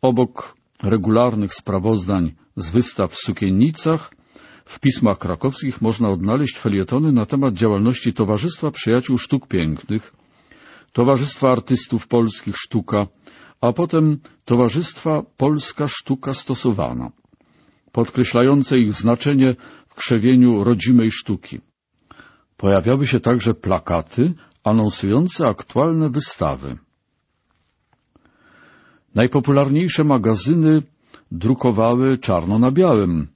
Obok regularnych sprawozdań z wystaw w sukiennicach w pismach krakowskich można odnaleźć felietony na temat działalności Towarzystwa Przyjaciół Sztuk Pięknych, Towarzystwa Artystów Polskich Sztuka, a potem Towarzystwa Polska Sztuka Stosowana, podkreślające ich znaczenie w krzewieniu rodzimej sztuki. Pojawiały się także plakaty anonsujące aktualne wystawy. Najpopularniejsze magazyny drukowały czarno na białym,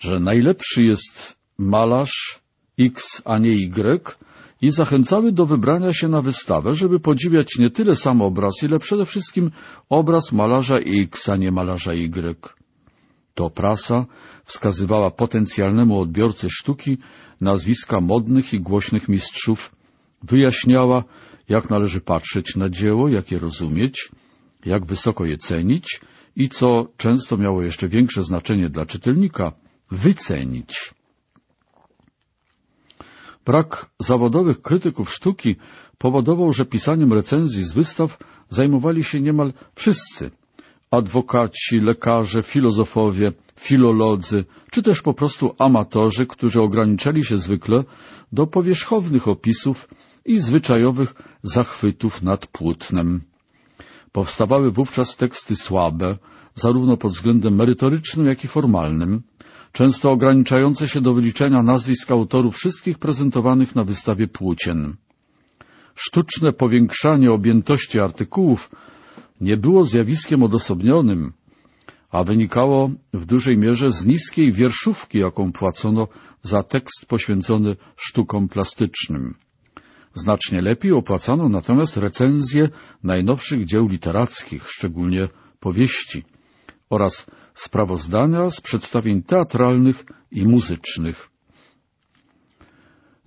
że najlepszy jest malarz X, a nie Y i zachęcały do wybrania się na wystawę, żeby podziwiać nie tyle sam obraz, ile przede wszystkim obraz malarza X, a nie malarza Y. To prasa wskazywała potencjalnemu odbiorcy sztuki nazwiska modnych i głośnych mistrzów, wyjaśniała, jak należy patrzeć na dzieło, jak je rozumieć, jak wysoko je cenić i, co często miało jeszcze większe znaczenie dla czytelnika, wycenić. Brak zawodowych krytyków sztuki powodował, że pisaniem recenzji z wystaw zajmowali się niemal wszyscy adwokaci, lekarze, filozofowie, filolodzy, czy też po prostu amatorzy, którzy ograniczali się zwykle do powierzchownych opisów i zwyczajowych zachwytów nad płótnem. Powstawały wówczas teksty słabe, zarówno pod względem merytorycznym, jak i formalnym, często ograniczające się do wyliczenia nazwisk autorów wszystkich prezentowanych na wystawie płócien. Sztuczne powiększanie objętości artykułów nie było zjawiskiem odosobnionym, a wynikało w dużej mierze z niskiej wierszówki, jaką płacono za tekst poświęcony sztukom plastycznym. Znacznie lepiej opłacano natomiast recenzje najnowszych dzieł literackich, szczególnie powieści, oraz sprawozdania z przedstawień teatralnych i muzycznych.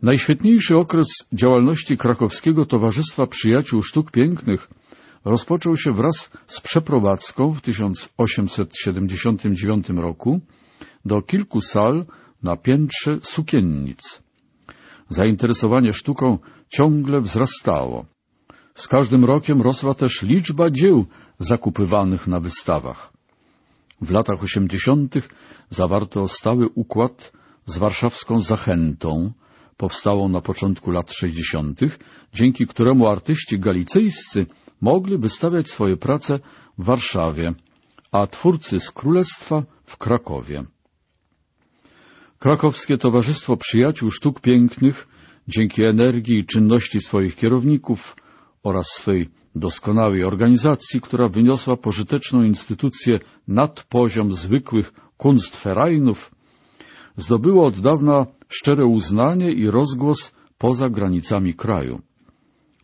Najświetniejszy okres działalności krakowskiego Towarzystwa Przyjaciół Sztuk Pięknych rozpoczął się wraz z przeprowadzką w 1879 roku do kilku sal na piętrze sukiennic. Zainteresowanie sztuką ciągle wzrastało. Z każdym rokiem rosła też liczba dzieł zakupywanych na wystawach. W latach osiemdziesiątych zawarto stały układ z warszawską Zachętą, powstałą na początku lat sześćdziesiątych, dzięki któremu artyści galicyjscy mogli wystawiać swoje prace w Warszawie, a twórcy z Królestwa w Krakowie. Krakowskie Towarzystwo Przyjaciół Sztuk Pięknych dzięki energii i czynności swoich kierowników oraz swej doskonałej organizacji, która wyniosła pożyteczną instytucję nad poziom zwykłych kunstferajnów, zdobyło od dawna szczere uznanie i rozgłos poza granicami kraju.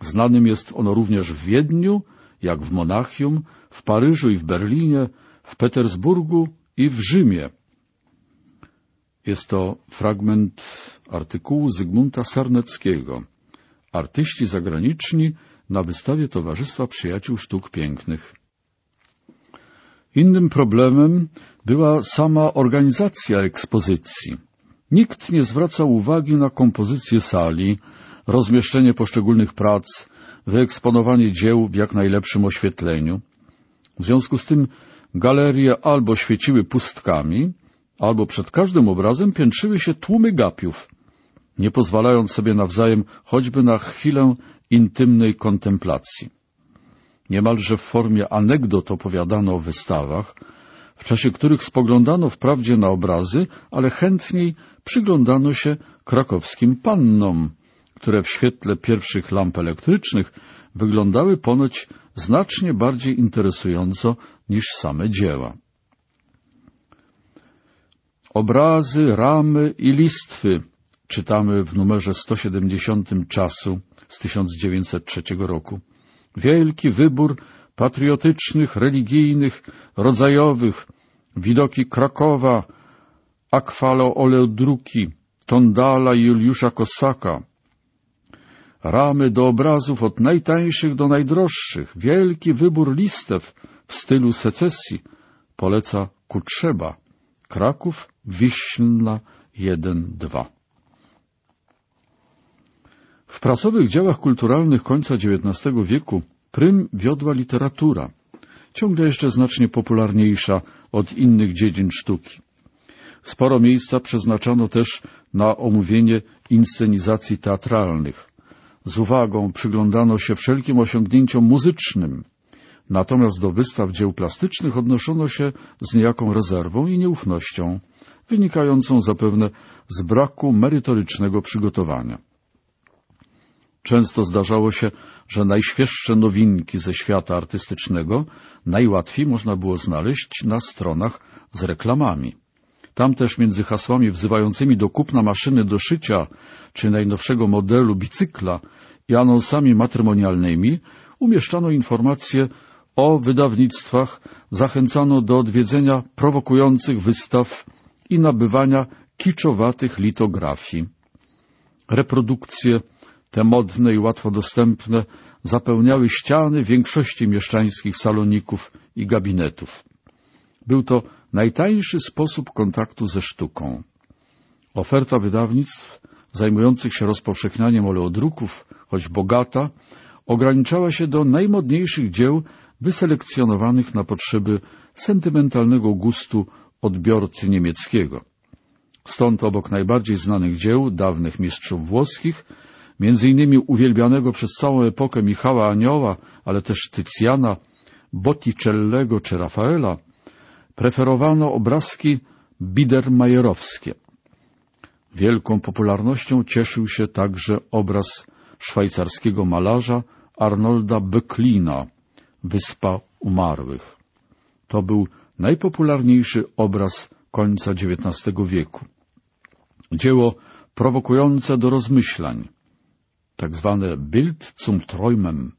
Znanym jest ono również w Wiedniu, jak w Monachium, w Paryżu i w Berlinie, w Petersburgu i w Rzymie. Jest to fragment artykułu Zygmunta Sarneckiego. Artyści zagraniczni na wystawie Towarzystwa Przyjaciół Sztuk Pięknych. Innym problemem była sama organizacja ekspozycji. Nikt nie zwracał uwagi na kompozycję sali, rozmieszczenie poszczególnych prac, wyeksponowanie dzieł w jak najlepszym oświetleniu. W związku z tym galerie albo świeciły pustkami, albo przed każdym obrazem piętrzyły się tłumy gapiów, nie pozwalając sobie nawzajem choćby na chwilę intymnej kontemplacji. Niemalże w formie anegdot opowiadano o wystawach, w czasie których spoglądano wprawdzie na obrazy, ale chętniej przyglądano się krakowskim pannom, które w świetle pierwszych lamp elektrycznych wyglądały ponoć znacznie bardziej interesująco niż same dzieła. Obrazy, ramy i listwy czytamy w numerze 170 czasu z 1903 roku. Wielki wybór patriotycznych, religijnych, rodzajowych, widoki Krakowa, Akwalo Oleodruki, Tondala i Juliusza Kosaka, ramy do obrazów od najtańszych do najdroższych, wielki wybór listew w stylu secesji, poleca Kutrzeba, Kraków, Wiślna 1-2. W prasowych dziełach kulturalnych końca XIX wieku prym wiodła literatura, ciągle jeszcze znacznie popularniejsza od innych dziedzin sztuki. Sporo miejsca przeznaczano też na omówienie inscenizacji teatralnych. Z uwagą przyglądano się wszelkim osiągnięciom muzycznym, natomiast do wystaw dzieł plastycznych odnoszono się z niejaką rezerwą i nieufnością, wynikającą zapewne z braku merytorycznego przygotowania. Często zdarzało się, że najświeższe nowinki ze świata artystycznego najłatwiej można było znaleźć na stronach z reklamami. Tam też między hasłami wzywającymi do kupna maszyny do szycia czy najnowszego modelu bicykla i anonsami matrymonialnymi umieszczano informacje o wydawnictwach, zachęcano do odwiedzenia prowokujących wystaw i nabywania kiczowatych litografii. Reprodukcje te modne i łatwo dostępne zapełniały ściany większości mieszczańskich saloników i gabinetów. Był to najtańszy sposób kontaktu ze sztuką. Oferta wydawnictw zajmujących się rozpowszechnianiem oleodruków, choć bogata, ograniczała się do najmodniejszych dzieł wyselekcjonowanych na potrzeby sentymentalnego gustu odbiorcy niemieckiego. Stąd obok najbardziej znanych dzieł dawnych mistrzów włoskich, między innymi uwielbianego przez całą epokę Michała Anioła, ale też Tycjana, Botticellego czy Rafaela, preferowano obrazki biedermajerowskie. Wielką popularnością cieszył się także obraz szwajcarskiego malarza Arnolda Böcklina, Wyspa Umarłych. To był najpopularniejszy obraz końca XIX wieku. Dzieło prowokujące do rozmyślań, tak zwane Bild zum Träumen.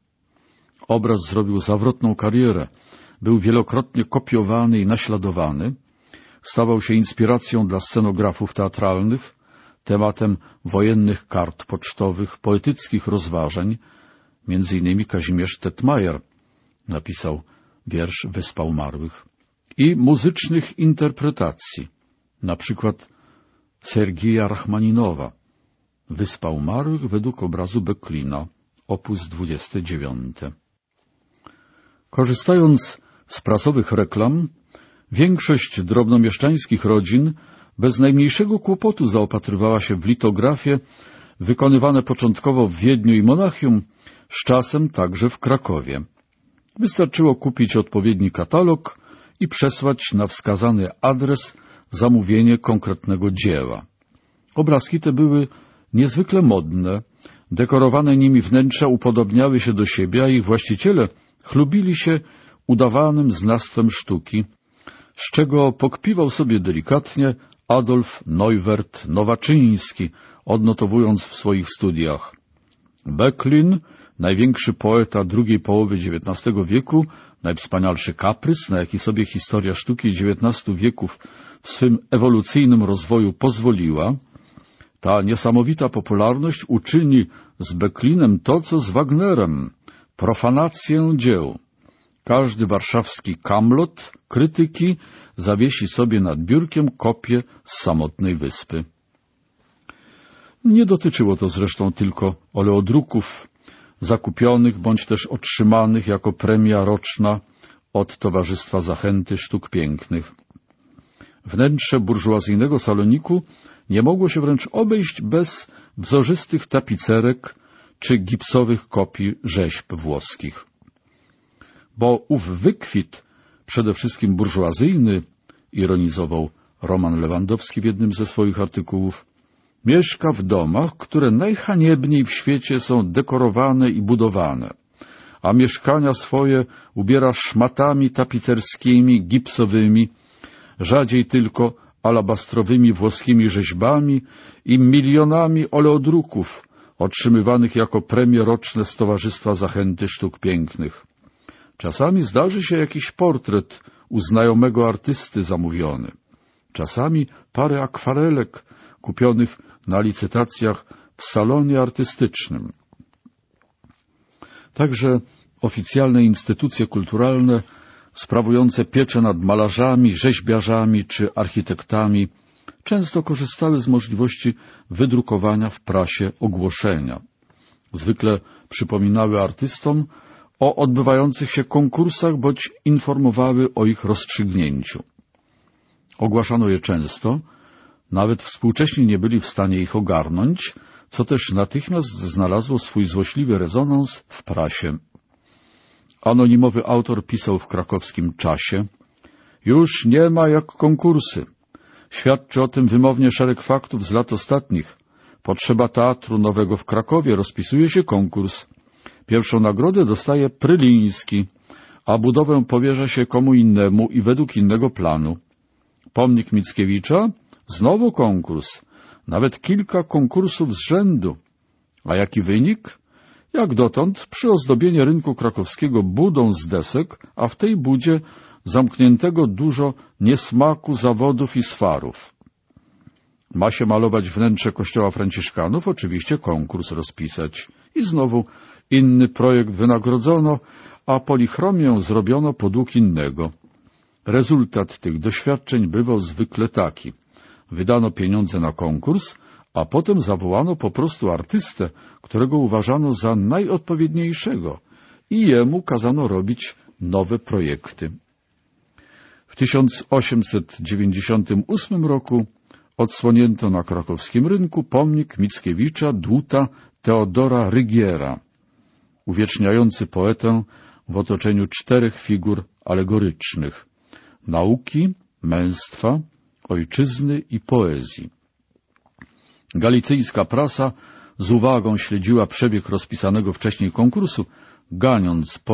Obraz zrobił zawrotną karierę, był wielokrotnie kopiowany i naśladowany, stawał się inspiracją dla scenografów teatralnych, tematem wojennych kart pocztowych, poetyckich rozważań, między innymi Kazimierz Tetmajer napisał wiersz Wyspa Umarłych, i muzycznych interpretacji, na przykład Sergija Rachmaninowa, Wyspa Umarłych według obrazu Beklina, opus 29. Korzystając z prasowych reklam, większość drobnomieszczańskich rodzin bez najmniejszego kłopotu zaopatrywała się w litografie wykonywane początkowo w Wiedniu i Monachium, z czasem także w Krakowie. Wystarczyło kupić odpowiedni katalog i przesłać na wskazany adres zamówienie konkretnego dzieła. Obrazki te były niezwykle modne, dekorowane nimi wnętrza upodobniały się do siebie, a ich właściciele chlubili się udawanym znawstwem sztuki, z czego pokpiwał sobie delikatnie Adolf Neuwert Nowaczyński, odnotowując w swoich studiach. Becklin, największy poeta drugiej połowy XIX wieku, najwspanialszy kaprys, na jaki sobie historia sztuki XIX wieków w swym ewolucyjnym rozwoju pozwoliła, ta niesamowita popularność uczyni z Becklinem to, co z Wagnerem, profanację dzieł. Każdy warszawski kamlot krytyki zawiesi sobie nad biurkiem kopię z samotnej wyspy. Nie dotyczyło to zresztą tylko oleodruków zakupionych bądź też otrzymanych jako premia roczna od Towarzystwa Zachęty Sztuk Pięknych. Wnętrze burżuazyjnego saloniku nie mogło się wręcz obejść bez wzorzystych tapicerek czy gipsowych kopii rzeźb włoskich. Bo ów wykwit, przede wszystkim burżuazyjny, ironizował Roman Lewandowski w jednym ze swoich artykułów, mieszka w domach, które najhaniebniej w świecie są dekorowane i budowane, a mieszkania swoje ubiera szmatami tapicerskimi, gipsowymi, rzadziej tylko alabastrowymi włoskimi rzeźbami i milionami oleodruków otrzymywanych jako premie roczne z Towarzystwa Zachęty Sztuk Pięknych. Czasami zdarzy się jakiś portret u znajomego artysty zamówiony. Czasami parę akwarelek kupionych na licytacjach w salonie artystycznym. Także oficjalne instytucje kulturalne sprawujące pieczę nad malarzami, rzeźbiarzami czy architektami, często korzystały z możliwości wydrukowania w prasie ogłoszenia. Zwykle przypominały artystom o odbywających się konkursach bądź informowały o ich rozstrzygnięciu. Ogłaszano je często, nawet współcześni nie byli w stanie ich ogarnąć, co też natychmiast znalazło swój złośliwy rezonans w prasie. Anonimowy autor pisał w krakowskim czasie Już nie ma jak konkursy. Świadczy o tym wymownie szereg faktów z lat ostatnich. Potrzeba teatru nowego w Krakowie, rozpisuje się konkurs. Pierwszą nagrodę dostaje Pryliński, a budowę powierza się komu innemu i według innego planu. Pomnik Mickiewicza? Znowu konkurs. Nawet kilka konkursów z rzędu. A jaki wynik? Jak dotąd przyozdobienie rynku krakowskiego budą z desek, a w tej budzie zamkniętego dużo niesmaku zawodów i swarów. Ma się malować wnętrze kościoła franciszkanów, oczywiście konkurs rozpisać. I znowu inny projekt wynagrodzono, a polichromię zrobiono podług innego. Rezultat tych doświadczeń bywał zwykle taki. Wydano pieniądze na konkurs, a potem zawołano po prostu artystę, którego uważano za najodpowiedniejszego i jemu kazano robić nowe projekty. W 1898 roku odsłonięto na krakowskim rynku pomnik Mickiewicza dłuta Teodora Rygiera, uwieczniający poetę w otoczeniu czterech figur alegorycznych nauki, męstwa, ojczyzny i poezji. Galicyjska prasa z uwagą śledziła przebieg rozpisanego wcześniej konkursu, ganiąc